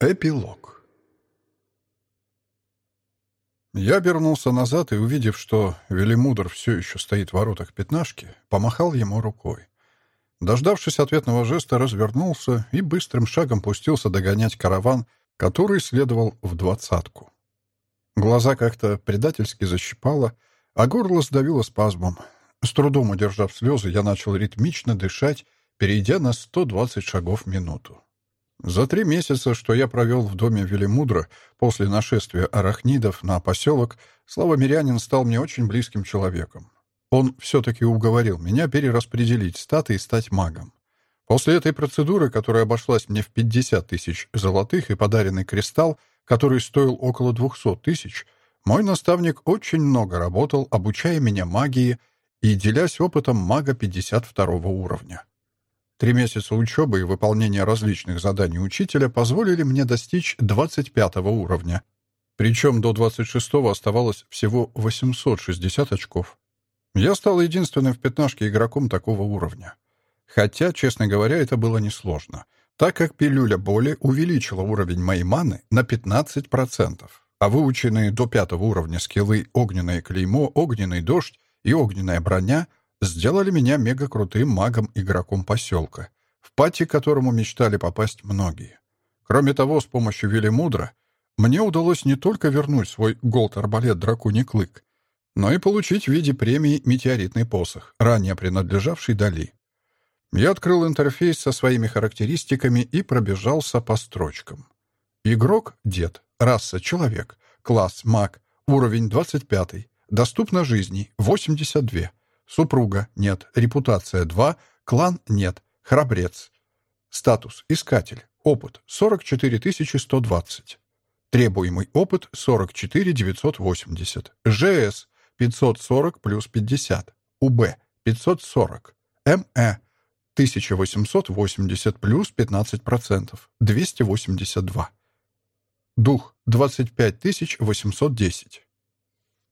Эпилог Я обернулся назад и, увидев, что Велимудр все еще стоит в воротах пятнашки, помахал ему рукой. Дождавшись ответного жеста, развернулся и быстрым шагом пустился догонять караван, который следовал в двадцатку. Глаза как-то предательски защипало, а горло сдавило спазмом. С трудом удержав слезы, я начал ритмично дышать, перейдя на 120 шагов в минуту. За три месяца, что я провел в доме Велимудра после нашествия арахнидов на поселок, Слава Мирянин стал мне очень близким человеком. Он все-таки уговорил меня перераспределить статы и стать магом. После этой процедуры, которая обошлась мне в 50 тысяч золотых и подаренный кристалл, который стоил около 200 тысяч, мой наставник очень много работал, обучая меня магии и делясь опытом мага 52 уровня. Три месяца учебы и выполнения различных заданий учителя позволили мне достичь 25 уровня. Причем до 26-го оставалось всего 860 очков. Я стал единственным в пятнашке игроком такого уровня. Хотя, честно говоря, это было несложно, так как пилюля боли увеличила уровень моей маны на 15%, а выученные до пятого уровня скиллы «Огненное клеймо», «Огненный дождь» и «Огненная броня» сделали меня мега-крутым магом-игроком поселка, в пати которому мечтали попасть многие. Кроме того, с помощью Велимудра мне удалось не только вернуть свой голд-арбалет Драконий Клык, но и получить в виде премии метеоритный посох, ранее принадлежавший Дали. Я открыл интерфейс со своими характеристиками и пробежался по строчкам. Игрок — дед, раса — человек, класс — маг, уровень 25, доступно жизни — 82, Супруга — нет. Репутация — 2. Клан — нет. Храбрец. Статус — искатель. Опыт — 44 120. Требуемый опыт — 44 980. ЖС — 540 плюс 50. УБ — 540. МЭ — 1880 плюс 15%. 282. Дух — 25 810.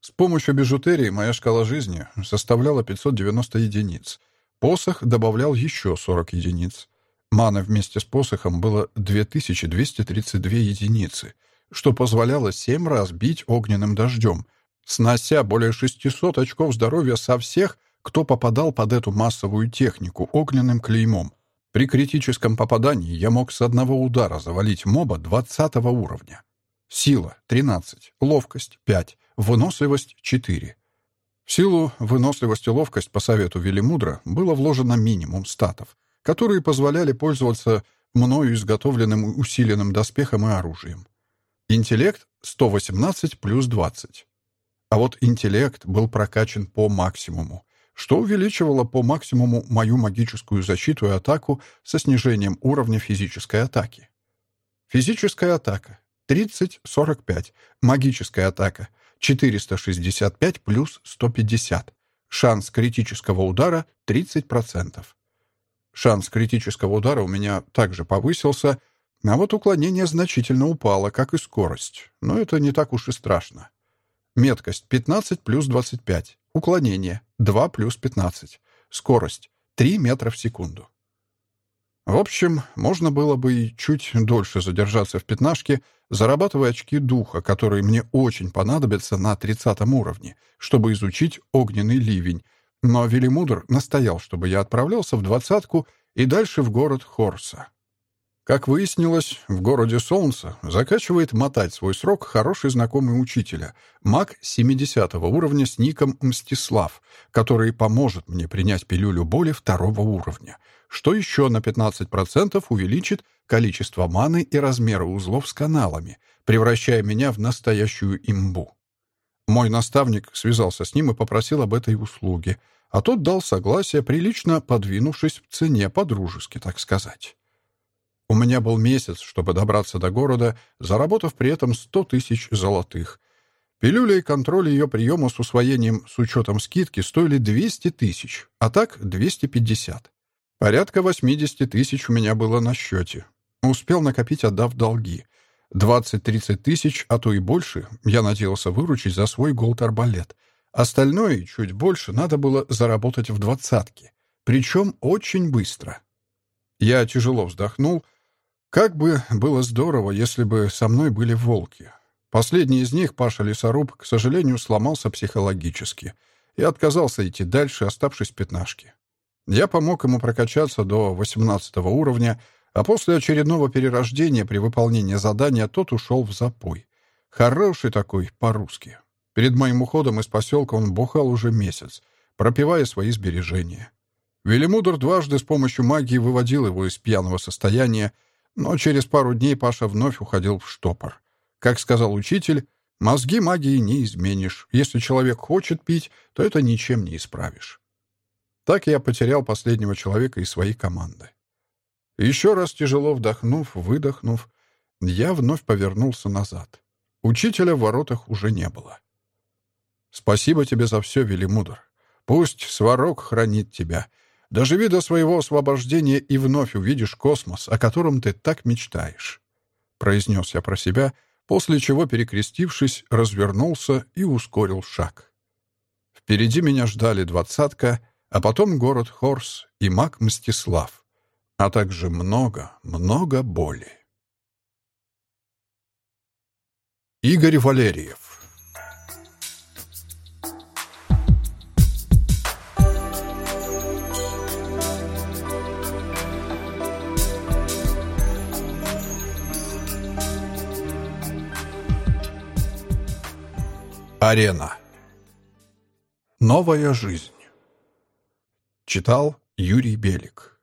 С помощью бижутерии моя шкала жизни составляла 590 единиц. Посох добавлял еще 40 единиц. Маны вместе с посохом было 2232 единицы, что позволяло 7 раз бить огненным дождем, снося более 600 очков здоровья со всех, кто попадал под эту массовую технику огненным клеймом. При критическом попадании я мог с одного удара завалить моба 20 уровня. Сила — 13, ловкость — 5, Выносливость — 4. В силу выносливость и ловкость по совету Велимудра было вложено минимум статов, которые позволяли пользоваться мною изготовленным усиленным доспехом и оружием. Интеллект — 118 плюс 20. А вот интеллект был прокачан по максимуму, что увеличивало по максимуму мою магическую защиту и атаку со снижением уровня физической атаки. Физическая атака — 30-45, магическая атака 465 плюс 150. Шанс критического удара 30%. Шанс критического удара у меня также повысился, а вот уклонение значительно упало, как и скорость. Но это не так уж и страшно. Меткость 15 плюс 25. Уклонение 2 плюс 15. Скорость 3 метра в секунду. В общем, можно было бы и чуть дольше задержаться в пятнашке, зарабатывая очки духа, которые мне очень понадобятся на 30 уровне, чтобы изучить огненный ливень. Но Велимудр настоял, чтобы я отправлялся в двадцатку и дальше в город Хорса. Как выяснилось, в городе Солнца закачивает мотать свой срок хороший знакомый учителя, маг 70 уровня с ником Мстислав, который поможет мне принять пилюлю боли второго уровня, что еще на 15% увеличит количество маны и размеры узлов с каналами, превращая меня в настоящую имбу. Мой наставник связался с ним и попросил об этой услуге, а тот дал согласие, прилично подвинувшись в цене, по-дружески, так сказать. У меня был месяц, чтобы добраться до города, заработав при этом сто тысяч золотых. Пилюля и контроль ее приема с усвоением с учетом скидки стоили 200 тысяч, а так 250. Порядка 80 тысяч у меня было на счете. Успел накопить, отдав долги. 20-30 тысяч, а то и больше, я надеялся выручить за свой голд-арбалет. Остальное, чуть больше, надо было заработать в двадцатке. Причем очень быстро. Я тяжело вздохнул, Как бы было здорово, если бы со мной были волки. Последний из них, Паша Лесоруб, к сожалению, сломался психологически и отказался идти дальше, оставшись в пятнашке. Я помог ему прокачаться до 18 уровня, а после очередного перерождения при выполнении задания тот ушел в запой. Хороший такой, по-русски. Перед моим уходом из поселка он бухал уже месяц, пропивая свои сбережения. Велимудр дважды с помощью магии выводил его из пьяного состояния, но через пару дней Паша вновь уходил в штопор. Как сказал учитель, мозги магии не изменишь. Если человек хочет пить, то это ничем не исправишь. Так я потерял последнего человека из своей команды. Еще раз тяжело вдохнув, выдохнув, я вновь повернулся назад. Учителя в воротах уже не было. «Спасибо тебе за все, Велимудр. Пусть Сварог хранит тебя. Доживи до своего освобождения и вновь увидишь космос, о котором ты так мечтаешь», — произнес я про себя, после чего, перекрестившись, развернулся и ускорил шаг. Впереди меня ждали двадцатка, а потом город Хорс и маг Мстислав, а также много, много боли. Игорь Валерьев Арена. Новая жизнь. Читал Юрий Белик.